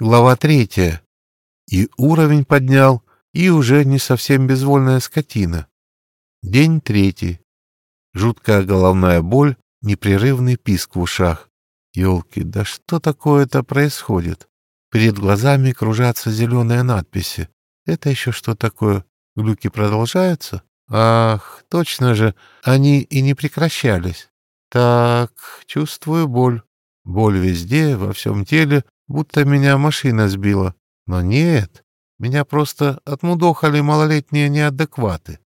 Глава третья. И уровень поднял, и уже не совсем безвольная скотина. День третий. Жуткая головная боль, непрерывный писк в ушах. Ёлки, да что такое-то происходит? Перед глазами кружатся зеленые надписи. Это еще что такое? Глюки продолжаются? Ах, точно же, они и не прекращались. Так, чувствую боль. Боль везде, во всем теле, будто меня машина сбила. Но нет, меня просто отмудохали малолетние неадекваты.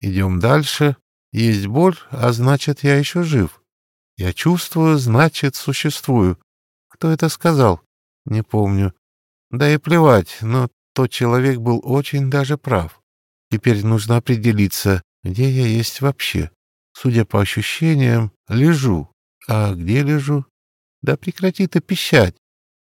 Идем дальше. Есть боль, а значит, я еще жив. Я чувствую, значит, существую. Кто это сказал? Не помню. Да и плевать, но тот человек был очень даже прав. Теперь нужно определиться, где я есть вообще. Судя по ощущениям, лежу. А где лежу? Да прекрати ты пищать.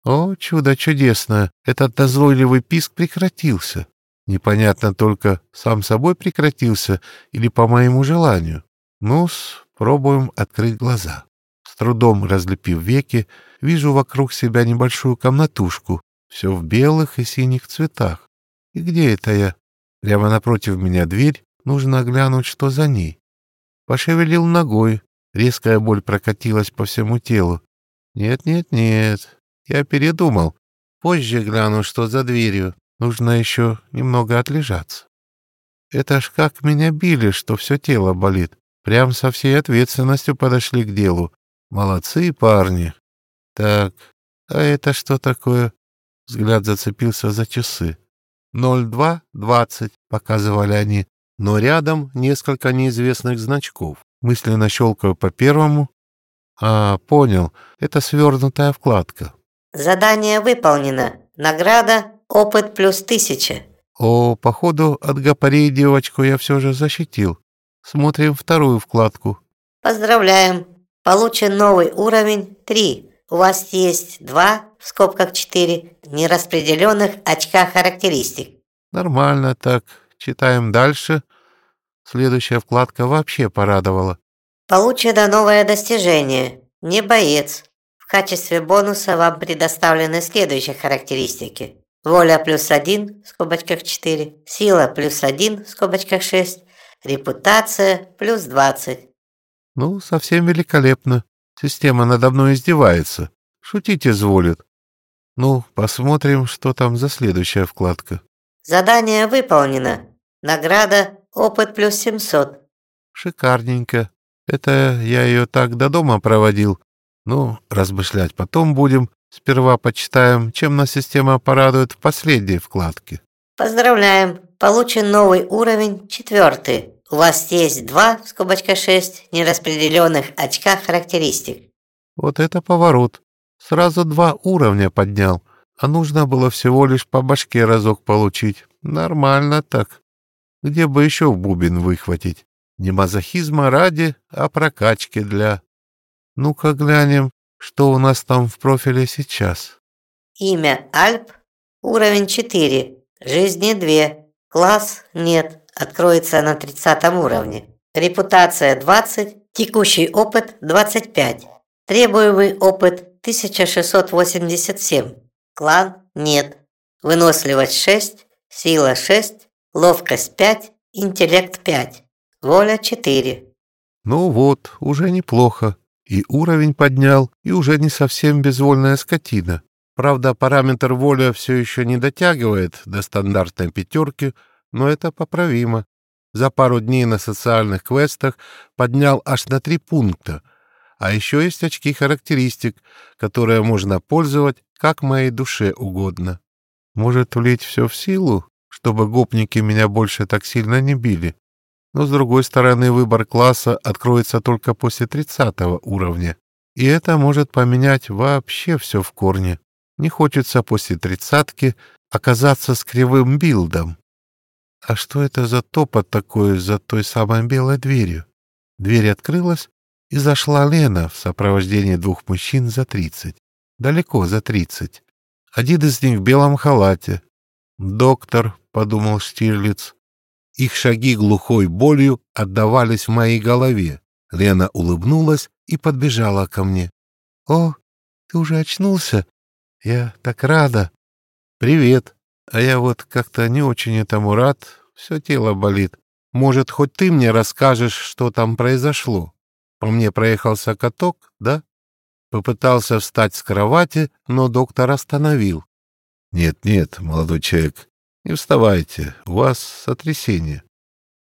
О, чудо чудесное! Этот назойливый писк прекратился. Непонятно только, сам собой прекратился или по моему желанию. Ну-с, пробуем открыть глаза. С трудом разлепив веки, вижу вокруг себя небольшую комнатушку, все в белых и синих цветах. И где это я? Прямо напротив меня дверь, нужно глянуть, что за ней. Пошевелил ногой, резкая боль прокатилась по всему телу. Нет-нет-нет, я передумал. Позже гляну, что за дверью. Нужно еще немного отлежаться. Это ж как меня били, что все тело болит. Прям со всей ответственностью подошли к делу. Молодцы, парни. Так, а это что такое? Взгляд зацепился за часы. «Ноль два двадцать», — показывали они, но рядом несколько неизвестных значков. Мысленно щелкаю по первому. А, понял, это свернутая вкладка. Задание выполнено. Награда «Опыт плюс тысяча». О, походу, от гапарей девочку я все же защитил. Смотрим вторую вкладку. Поздравляем. Получен новый уровень 3. У вас есть два, в скобках 4, нераспределенных очка характеристик. Нормально так. Читаем дальше. Следующая вкладка вообще порадовала. Получено новое достижение. Не боец. В качестве бонуса вам предоставлены следующие характеристики. Воля плюс 1, в скобочках 4, сила плюс 1, в скобочках 6, репутация плюс 20. Ну, совсем великолепно. Система надо мной издевается. Шутить изволит. Ну, посмотрим, что там за следующая вкладка. Задание выполнено. Награда опыт плюс 700. Шикарненько. Это я ее так до дома проводил. Ну, размышлять потом будем. Сперва почитаем, чем нас система порадует в последней вкладке. Поздравляем! Получен новый уровень, четвертый. У вас есть два, в скобочках 6, нераспределенных очка характеристик. Вот это поворот. Сразу два уровня поднял, а нужно было всего лишь по башке разок получить. Нормально так. Где бы еще в бубен выхватить? Не мазохизма ради, а прокачки для... Ну-ка глянем, что у нас там в профиле сейчас. Имя Альп, уровень 4, жизни 2, класс нет, откроется на 30 уровне. Репутация 20, текущий опыт 25. Требуемый опыт 1687. Клан нет. Выносливость 6, сила 6, ловкость 5, интеллект 5, воля 4. Ну вот, уже неплохо. И уровень поднял, и уже не совсем безвольная скотина. Правда, параметр воля все еще не дотягивает до стандартной пятерки, но это поправимо. За пару дней на социальных квестах поднял аж на три пункта. А еще есть очки характеристик, которые можно пользовать как моей душе угодно. Может, влить все в силу, чтобы гопники меня больше так сильно не били? Но, с другой стороны, выбор класса откроется только после 30 уровня. И это может поменять вообще все в корне. Не хочется после тридцатки оказаться с кривым билдом. А что это за топот такой за той самой белой дверью? Дверь открылась, и зашла Лена в сопровождении двух мужчин за тридцать. Далеко за тридцать. Один из них в белом халате. «Доктор», — подумал Штирлиц. Их шаги глухой болью отдавались в моей голове. Лена улыбнулась и подбежала ко мне. «О, ты уже очнулся? Я так рада. Привет. А я вот как-то не очень этому рад. Все тело болит. Может, хоть ты мне расскажешь, что там произошло? По мне проехался каток, да? Попытался встать с кровати, но доктор остановил. Нет-нет, молодой человек, не вставайте, у вас сотрясение.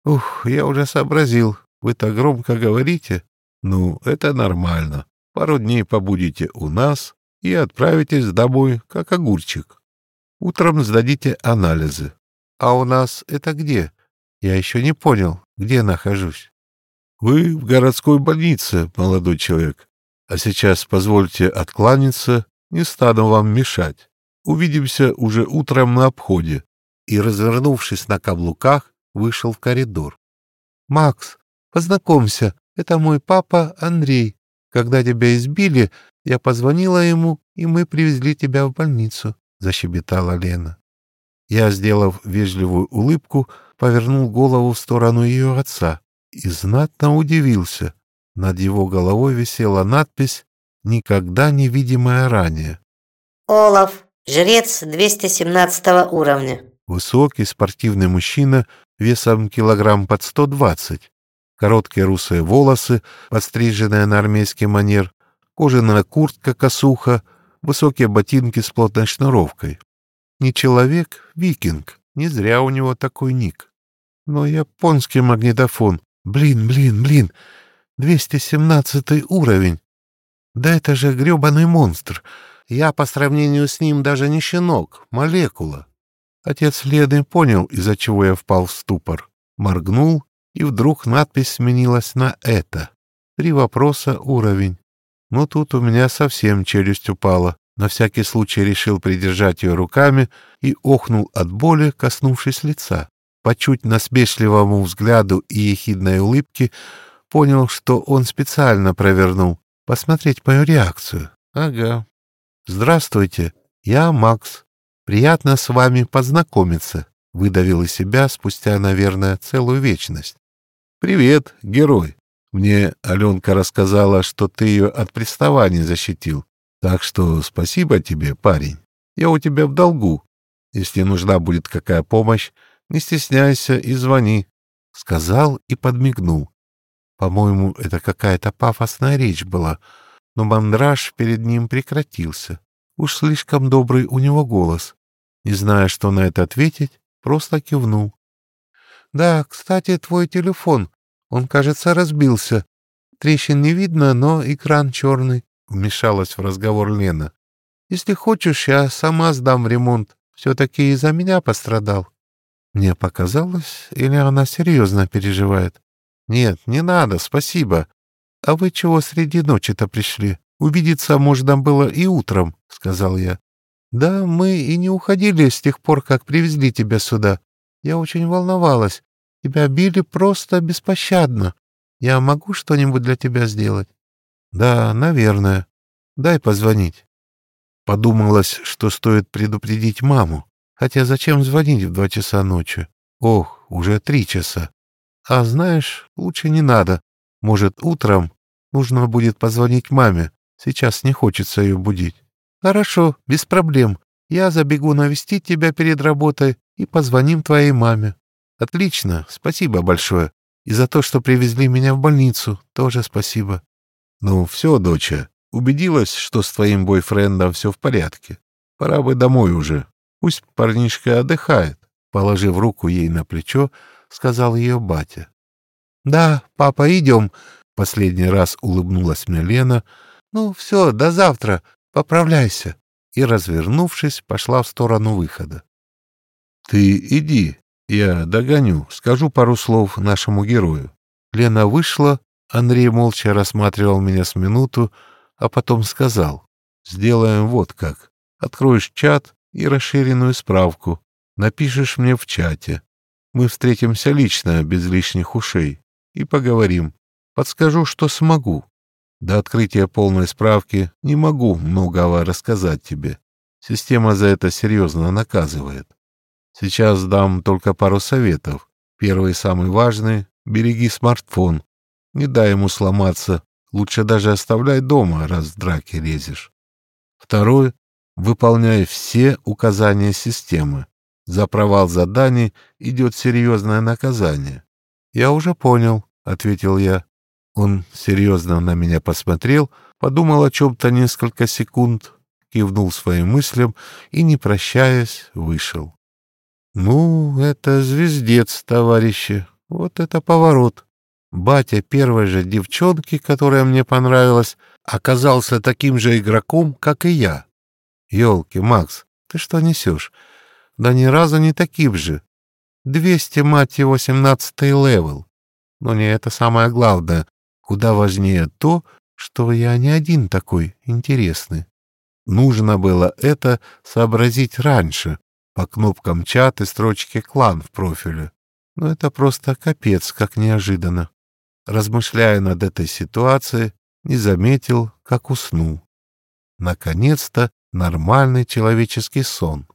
Ух, я уже сообразил, вы так громко говорите. Ну, это нормально. Пару дней побудете у нас и отправитесь домой, как огурчик. Утром сдадите анализы. А у нас это где? Я еще не понял, где нахожусь. Вы в городской больнице, молодой человек. А сейчас позвольте откланяться, не стану вам мешать. Увидимся уже утром на обходе. И, развернувшись на каблуках, вышел в коридор. «Макс, познакомься, это мой папа Андрей. Когда тебя избили, я позвонила ему, и мы привезли тебя в больницу», — защебетала Лена. Я, сделав вежливую улыбку, повернул голову в сторону ее отца и знатно удивился. Над его головой висела надпись «Никогда не видимая ранее». Олаф, жрец 217 уровня. Высокий спортивный мужчина весом килограмм под 120. Короткие русые волосы, подстриженные на армейский манер, кожаная куртка-косуха, высокие ботинки с плотной шнуровкой. Не человек, викинг, не зря у него такой ник. Но японский магнитофон, блин, блин, блин, 217 уровень. Да это же грёбаный монстр. Я по сравнению с ним даже не щенок, молекула. Отец Лены понял, из-за чего я впал в ступор. Моргнул, и вдруг надпись сменилась на «это». Три вопроса уровень. Но тут у меня совсем челюсть упала. На всякий случай решил придержать ее руками и охнул от боли, коснувшись лица. По чуть насмешливому взгляду и ехидной улыбке понял, что он специально провернул. Посмотреть мою реакцию. Ага. Здравствуйте, я Макс. Приятно с вами познакомиться. Выдавил из себя спустя, наверное, целую вечность. Привет, герой. Мне Аленка рассказала, что ты ее от приставаний защитил. Так что спасибо тебе, парень. Я у тебя в долгу. Если нужна будет какая помощь, не стесняйся и звони. Сказал и подмигнул. По-моему, это какая-то пафосная речь была, но мандраж перед ним прекратился. Уж слишком добрый у него голос. Не зная, что на это ответить, просто кивнул. «Да, кстати, твой телефон. Он, кажется, разбился. Трещин не видно, но экран черный вмешалась в разговор Лена. «Если хочешь, я сама сдам ремонт. Все-таки из-за меня пострадал». Мне показалось, или она серьезно переживает? «Нет, не надо, спасибо. А вы чего среди ночи-то пришли? Увидеться можно было и утром», — сказал я. «Да, мы и не уходили с тех пор, как привезли тебя сюда. Я очень волновалась. Тебя били просто беспощадно. Я могу что-нибудь для тебя сделать?» Да, наверное. Дай позвонить. Подумалось, что стоит предупредить маму. Хотя зачем звонить в два часа ночи? Ох, уже три часа. А знаешь, лучше не надо. Может, утром нужно будет позвонить маме. Сейчас не хочется ее будить. Хорошо, без проблем. Я забегу навестить тебя перед работой и позвоним твоей маме. Отлично, спасибо большое. И за то, что привезли меня в больницу, тоже спасибо. «Ну все, доча, убедилась, что с твоим бойфрендом все в порядке. Пора бы домой уже. Пусть парнишка отдыхает», — положив руку ей на плечо, сказал ее батя. «Да, папа, идем», — последний раз улыбнулась мне Лена. «Ну все, до завтра, поправляйся». И, развернувшись, пошла в сторону выхода. «Ты иди, я догоню, скажу пару слов нашему герою». Лена вышла, Андрей молча рассматривал меня с минуту, а потом сказал, «Сделаем вот как. Откроешь чат и расширенную справку. Напишешь мне в чате. Мы встретимся лично, без лишних ушей, и поговорим. Подскажу, что смогу. До открытия полной справки не могу многого рассказать тебе. Система за это серьезно наказывает. Сейчас дам только пару советов. Первый самый важный — береги смартфон. Не дай ему сломаться. Лучше даже оставляй дома, раз в драке лезешь. Второй — выполняй все указания системы. За провал заданий идет серьезное наказание. «Я уже понял», — ответил я. Он серьезно на меня посмотрел, подумал о чем-то несколько секунд, кивнул своим мыслям и, не прощаясь, вышел. «Ну, это звездец, товарищи, вот это поворот!» Батя первой же девчонки, которая мне понравилась, оказался таким же игроком, как и я. Ёлки, Макс, ты что несешь? Да ни разу не таким же. Двести, мать его, семнадцатый level. Но не это самое главное. Куда важнее то, что я не один такой интересный. Нужно было это сообразить раньше, по кнопкам чат и строчке «клан» в профиле. Но это просто капец, как неожиданно. Размышляя над этой ситуацией, не заметил, как уснул. Наконец-то нормальный человеческий сон.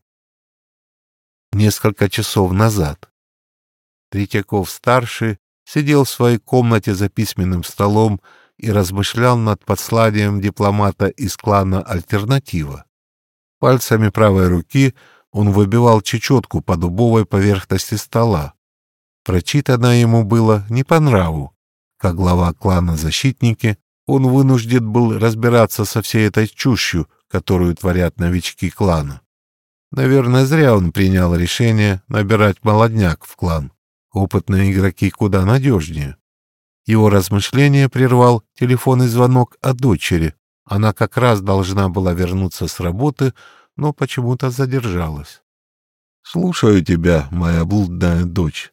Несколько часов назад. Третьяков-старший сидел в своей комнате за письменным столом и размышлял над посланием дипломата из клана «Альтернатива». Пальцами правой руки он выбивал чечетку по дубовой поверхности стола. Прочитано ему было не по нраву. Как глава клана «Защитники» он вынужден был разбираться со всей этой чушью, которую творят новички клана. Наверное, зря он принял решение набирать молодняк в клан. Опытные игроки куда надежнее. Его размышления прервал телефонный звонок от дочери. Она как раз должна была вернуться с работы, но почему-то задержалась. «Слушаю тебя, моя блудная дочь».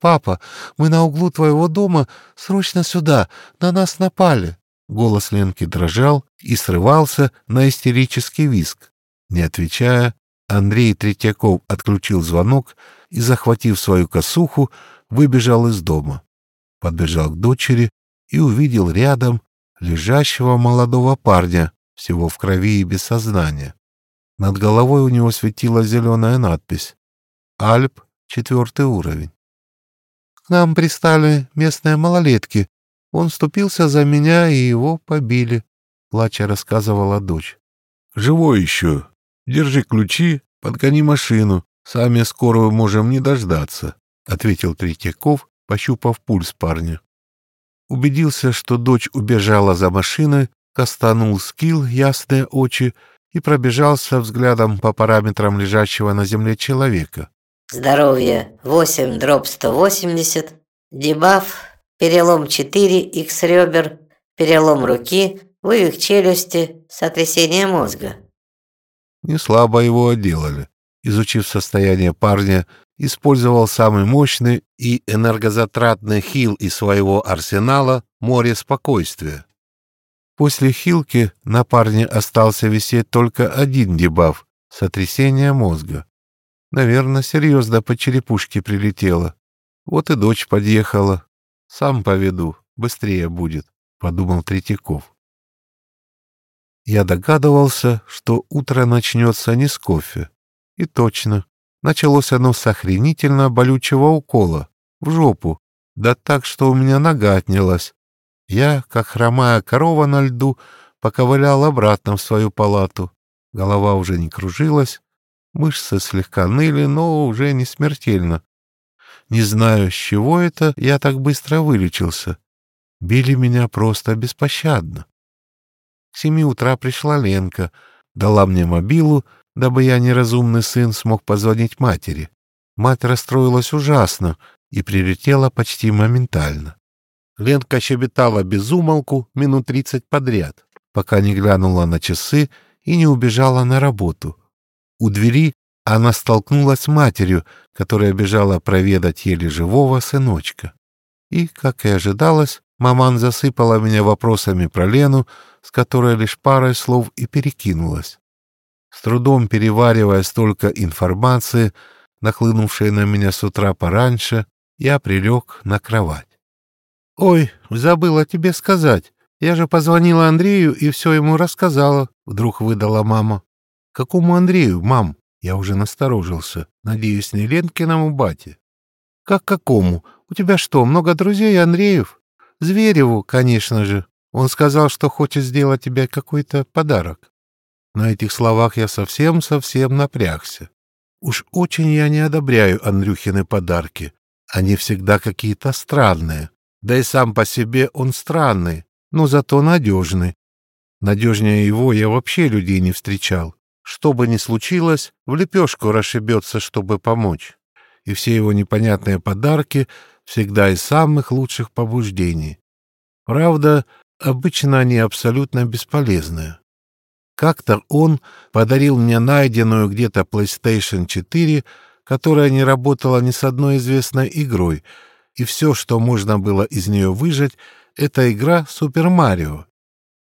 «Папа, мы на углу твоего дома, срочно сюда, на нас напали!» Голос Ленки дрожал и срывался на истерический визг. Не отвечая, Андрей Третьяков отключил звонок и, захватив свою косуху, выбежал из дома подбежал к дочери и увидел рядом лежащего молодого парня, всего в крови и без сознания. Над головой у него светила зеленая надпись «Альп, четвертый уровень». «К нам пристали местные малолетки. Он вступился за меня, и его побили», — плача рассказывала дочь. «Живой еще. Держи ключи, подгони машину. Сами скорую можем не дождаться», — ответил Третьяков пощупав пульс парня. Убедился, что дочь убежала за машиной, кастанул скилл ясные очи и пробежался взглядом по параметрам лежащего на земле человека. Здоровье 8 дроп 180, дебаф, перелом 4, икс ребер, перелом руки, вывих челюсти, сотрясение мозга. Не слабо его отделали. Изучив состояние парня, использовал самый мощный и энергозатратный хил из своего арсенала «Море спокойствия». После хилки на парне остался висеть только один дебаф — сотрясение мозга. Наверное, серьезно по черепушке прилетело. Вот и дочь подъехала. Сам поведу, быстрее будет, — подумал Третьяков. Я догадывался, что утро начнется не с кофе. И точно, Началось оно с охренительно болючего укола. В жопу. Да так, что у меня нога отнялась. Я, как хромая корова на льду, поковылял обратно в свою палату. Голова уже не кружилась. Мышцы слегка ныли, но уже не смертельно. Не знаю, с чего это я так быстро вылечился. Били меня просто беспощадно. К семи утра пришла Ленка, дала мне мобилу дабы я, неразумный сын, смог позвонить матери. Мать расстроилась ужасно и прилетела почти моментально. Ленка щебетала без умолку минут тридцать подряд, пока не глянула на часы и не убежала на работу. У двери она столкнулась с матерью, которая бежала проведать еле живого сыночка. И, как и ожидалось, маман засыпала меня вопросами про Лену, с которой лишь парой слов и перекинулась. С трудом переваривая столько информации, нахлынувшей на меня с утра пораньше, я прилег на кровать. «Ой, забыла тебе сказать. Я же позвонила Андрею и все ему рассказала», — вдруг выдала мама. «Какому Андрею, мам?» Я уже насторожился. Надеюсь, не Ленкиному бате. «Как какому? У тебя что, много друзей, Андреев?» «Звереву, конечно же. Он сказал, что хочет сделать тебе какой-то подарок». На этих словах я совсем-совсем напрягся. Уж очень я не одобряю Андрюхины подарки. Они всегда какие-то странные. Да и сам по себе он странный, но зато надежный. Надежнее его я вообще людей не встречал. Что бы ни случилось, в лепешку расшибется, чтобы помочь. И все его непонятные подарки всегда из самых лучших побуждений. Правда, обычно они абсолютно бесполезные. Как-то он подарил мне найденную где-то PlayStation 4, которая не работала ни с одной известной игрой, и все, что можно было из нее выжать, это игра Супер Марио.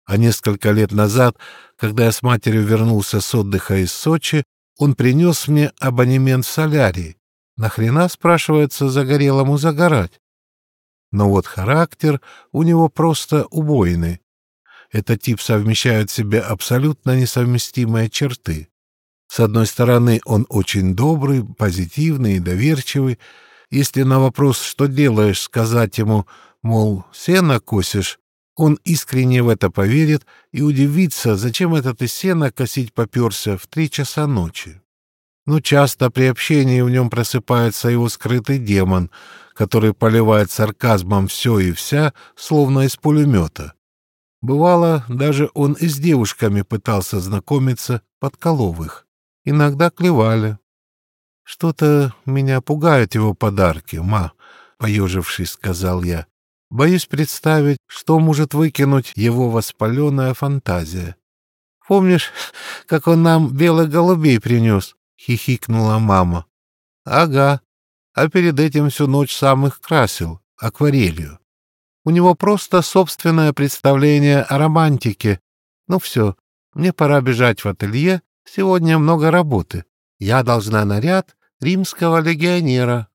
А несколько лет назад, когда я с матерью вернулся с отдыха из Сочи, он принес мне абонемент в солярий. Нахрена, спрашивается, загорелому загорать? Но вот характер у него просто убойный. Этот тип совмещает в себе абсолютно несовместимые черты. С одной стороны, он очень добрый, позитивный и доверчивый. Если на вопрос «что делаешь?» сказать ему, мол, сено косишь, он искренне в это поверит и удивится, зачем этот из сена косить поперся в три часа ночи. Но часто при общении в нем просыпается его скрытый демон, который поливает сарказмом все и вся, словно из пулемета. Бывало, даже он и с девушками пытался знакомиться, подколов их. Иногда клевали. «Что-то меня пугают его подарки, ма», — поежившись, сказал я. «Боюсь представить, что может выкинуть его воспаленная фантазия». «Помнишь, как он нам белых голубей принес?» — хихикнула мама. «Ага. А перед этим всю ночь сам их красил, акварелью. У него просто собственное представление о романтике. Ну все, мне пора бежать в ателье, сегодня много работы. Я должна наряд римского легионера.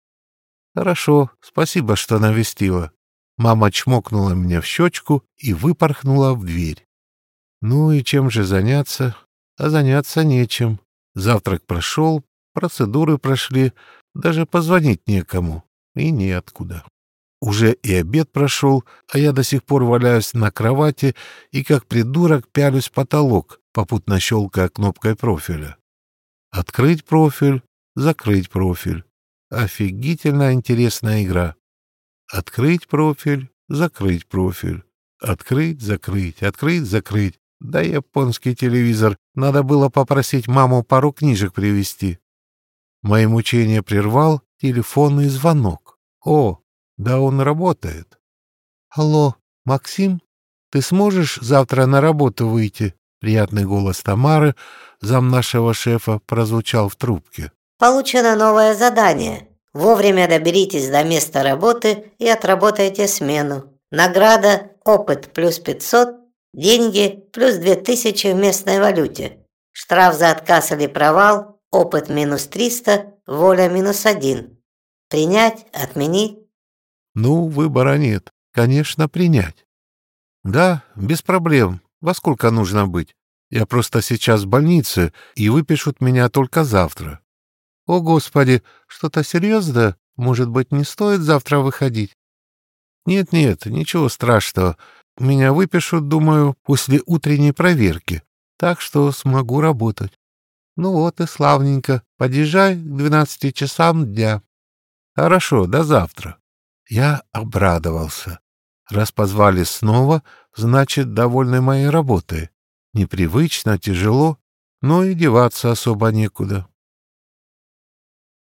Хорошо, спасибо, что навестила. Мама чмокнула меня в щечку и выпорхнула в дверь. Ну и чем же заняться? А заняться нечем. Завтрак прошел, процедуры прошли, даже позвонить некому. И неоткуда. Уже и обед прошел, а я до сих пор валяюсь на кровати и как придурок пялюсь в потолок, попутно щелкая кнопкой профиля. Открыть профиль, закрыть профиль. Офигительно интересная игра. Открыть профиль, закрыть профиль. Открыть, закрыть, открыть, закрыть. Да японский телевизор. Надо было попросить маму пару книжек привезти. Мои мучения прервал телефонный звонок. О, да он работает. Алло, Максим, ты сможешь завтра на работу выйти? Приятный голос Тамары, зам нашего шефа, прозвучал в трубке. Получено новое задание. Вовремя доберитесь до места работы и отработайте смену. Награда опыт плюс 500, деньги плюс 2000 в местной валюте. Штраф за отказ или провал, опыт минус 300, воля минус 1. Принять, отменить, ну, выбора нет. Конечно, принять. Да, без проблем. Во сколько нужно быть? Я просто сейчас в больнице, и выпишут меня только завтра. О, Господи, что-то серьезное? Может быть, не стоит завтра выходить? Нет-нет, ничего страшного. Меня выпишут, думаю, после утренней проверки, так что смогу работать. Ну вот и славненько. Подъезжай к двенадцати часам дня. Хорошо, до завтра. Я обрадовался. Раз позвали снова, значит, довольны моей работой. Непривычно, тяжело, но и деваться особо некуда.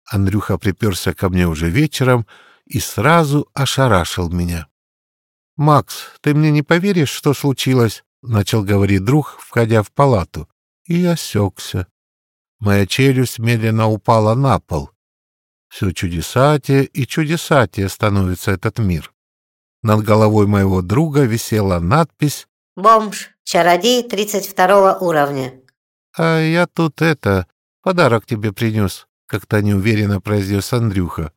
Андрюха приперся ко мне уже вечером и сразу ошарашил меня. «Макс, ты мне не поверишь, что случилось?» — начал говорить друг, входя в палату. И осекся. Моя челюсть медленно упала на пол. Все чудесатее и чудесатее становится этот мир. Над головой моего друга висела надпись «Бомж, чародей 32 уровня». «А я тут это, подарок тебе принес», — как-то неуверенно произнес Андрюха.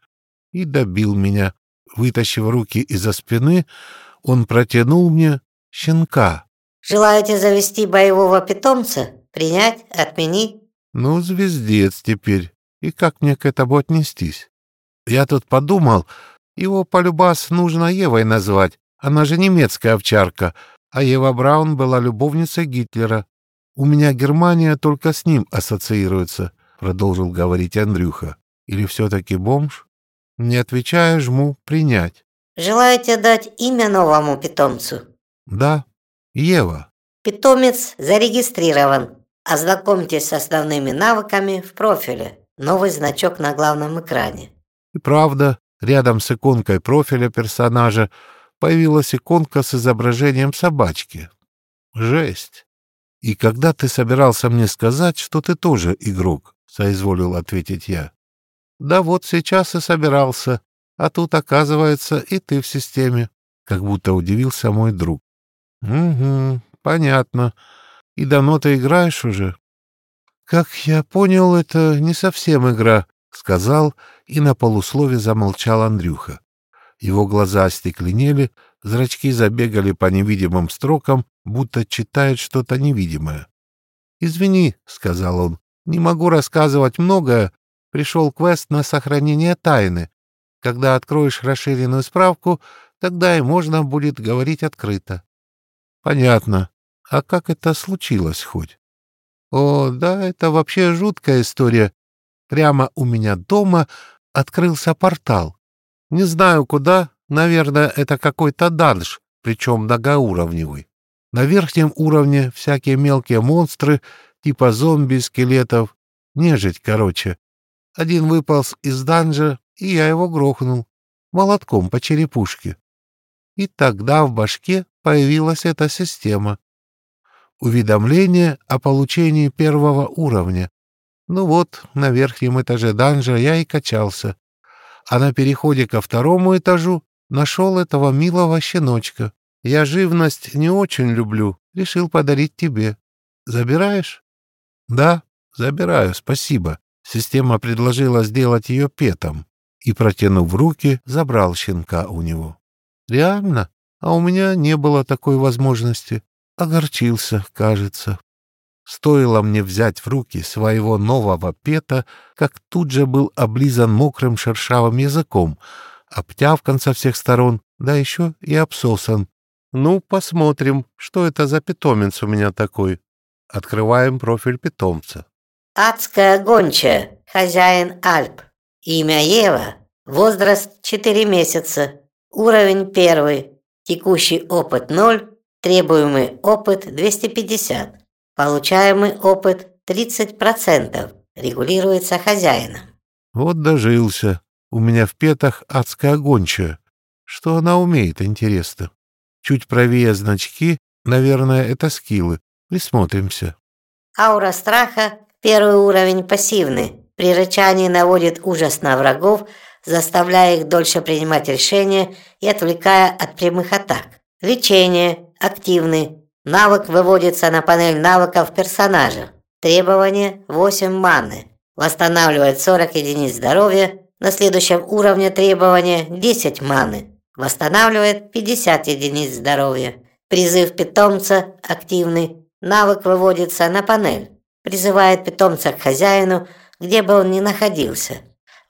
И добил меня. Вытащив руки из-за спины, он протянул мне щенка. «Желаете завести боевого питомца? Принять? Отменить?» «Ну, звездец теперь. И как мне к этому отнестись? Я тут подумал, его полюбас нужно Евой назвать. Она же немецкая овчарка, а Ева Браун была любовницей Гитлера. У меня Германия только с ним ассоциируется, продолжил говорить Андрюха. Или все-таки бомж? Не отвечая, жму «принять». Желаете дать имя новому питомцу? Да, Ева. Питомец зарегистрирован. Ознакомьтесь с основными навыками в профиле. Новый значок на главном экране. И правда, рядом с иконкой профиля персонажа появилась иконка с изображением собачки. Жесть. И когда ты собирался мне сказать, что ты тоже игрок, соизволил ответить я. Да вот сейчас и собирался, а тут, оказывается, и ты в системе, как будто удивился мой друг. Угу, понятно. И давно ты играешь уже? Как я понял, это не совсем игра, сказал и на полуслове замолчал Андрюха. Его глаза остекленели, зрачки забегали по невидимым строкам, будто читает что-то невидимое. «Извини», — сказал он, — «не могу рассказывать многое. Пришел квест на сохранение тайны. Когда откроешь расширенную справку, тогда и можно будет говорить открыто». «Понятно. А как это случилось хоть?» «О, да, это вообще жуткая история. Прямо у меня дома открылся портал. Не знаю куда, наверное, это какой-то данж, причем многоуровневый. На верхнем уровне всякие мелкие монстры, типа зомби, скелетов, нежить, короче. Один выполз из данжа, и я его грохнул. Молотком по черепушке. И тогда в башке появилась эта система. Уведомление о получении первого уровня. Ну вот, на верхнем этаже данжа я и качался а на переходе ко второму этажу нашел этого милого щеночка. Я живность не очень люблю, решил подарить тебе. Забираешь? Да, забираю, спасибо. Система предложила сделать ее петом и, протянув руки, забрал щенка у него. Реально? А у меня не было такой возможности. Огорчился, кажется. Стоило мне взять в руки своего нового пета, как тут же был облизан мокрым шершавым языком, обтявкан со всех сторон, да еще и обсосан. Ну, посмотрим, что это за питомец у меня такой. Открываем профиль питомца. Адская гончая, хозяин Альп. Имя Ева, возраст 4 месяца, уровень 1, текущий опыт 0, требуемый опыт 250. Получаемый опыт 30% регулируется хозяином. Вот дожился. У меня в петах адская гончая. Что она умеет, интересно? Чуть правее значки, наверное, это скиллы. Присмотримся. Аура страха, первый уровень пассивный. При рычании наводит ужас на врагов, заставляя их дольше принимать решения и отвлекая от прямых атак. Лечение, активный, Навык выводится на панель навыков персонажа. Требование 8 маны. Восстанавливает 40 единиц здоровья. На следующем уровне требования 10 маны. Восстанавливает 50 единиц здоровья. Призыв питомца активный. Навык выводится на панель. Призывает питомца к хозяину, где бы он ни находился.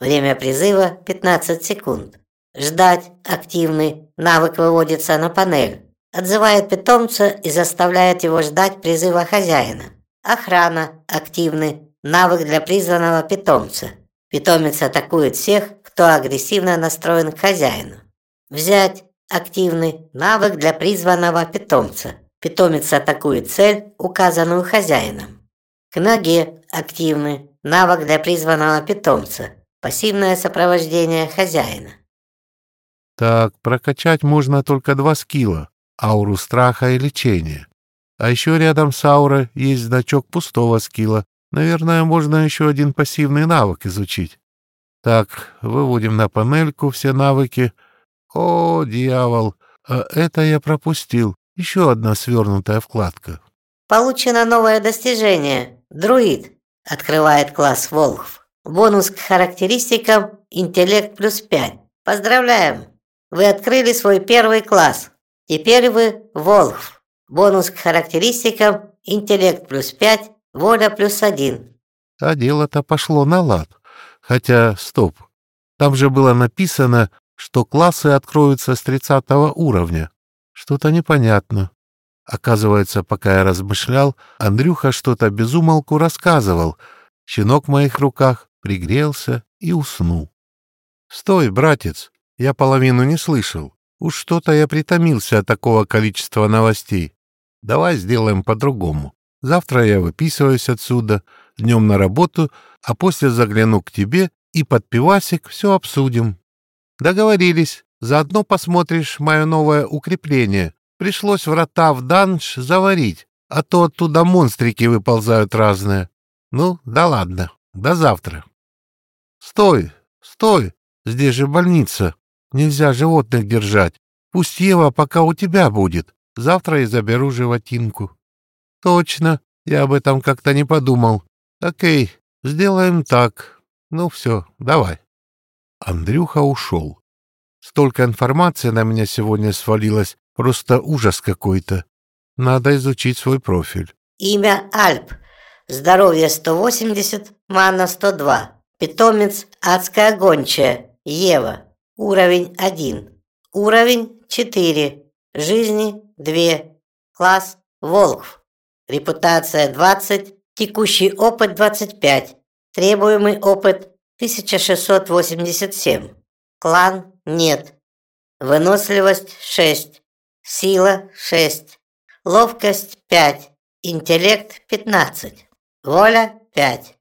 Время призыва 15 секунд. Ждать активный. Навык выводится на панель отзывает питомца и заставляет его ждать призыва хозяина. Охрана активный, навык для призванного питомца. Питомец атакует всех, кто агрессивно настроен к хозяину. Взять активный навык для призванного питомца. Питомец атакует цель, указанную хозяином. К ноге активный навык для призванного питомца. Пассивное сопровождение хозяина. Так, прокачать можно только два скилла ауру страха и лечения. А еще рядом с аурой есть значок пустого скилла. Наверное, можно еще один пассивный навык изучить. Так, выводим на панельку все навыки. О, дьявол, а это я пропустил. Еще одна свернутая вкладка. Получено новое достижение. Друид. Открывает класс Волхв. Бонус к характеристикам интеллект плюс 5. Поздравляем! Вы открыли свой первый класс. Теперь вы Волхв. Бонус к характеристикам интеллект плюс 5, воля плюс 1. А дело-то пошло на лад. Хотя, стоп. Там же было написано, что классы откроются с 30 уровня. Что-то непонятно. Оказывается, пока я размышлял, Андрюха что-то безумолку рассказывал. Щенок в моих руках пригрелся и уснул. «Стой, братец, я половину не слышал. Уж что-то я притомился от такого количества новостей. Давай сделаем по-другому. Завтра я выписываюсь отсюда, днем на работу, а после загляну к тебе и под пивасик все обсудим. Договорились. Заодно посмотришь мое новое укрепление. Пришлось врата в данж заварить, а то оттуда монстрики выползают разные. Ну, да ладно, до завтра. Стой, стой, здесь же больница. Нельзя животных держать. Пусть Ева пока у тебя будет. Завтра я заберу животинку. Точно, я об этом как-то не подумал. Окей, сделаем так. Ну все, давай. Андрюха ушел. Столько информации на меня сегодня свалилось, просто ужас какой-то. Надо изучить свой профиль. Имя Альп. Здоровье 180, мана 102. Питомец адская гончая. Ева. Уровень 1. Уровень 4. Жизни 2. Класс Волкв. Репутация 20. Текущий опыт 25. Требуемый опыт 1687. Клан нет. Выносливость 6. Сила 6. Ловкость 5. Интеллект 15. Воля 5.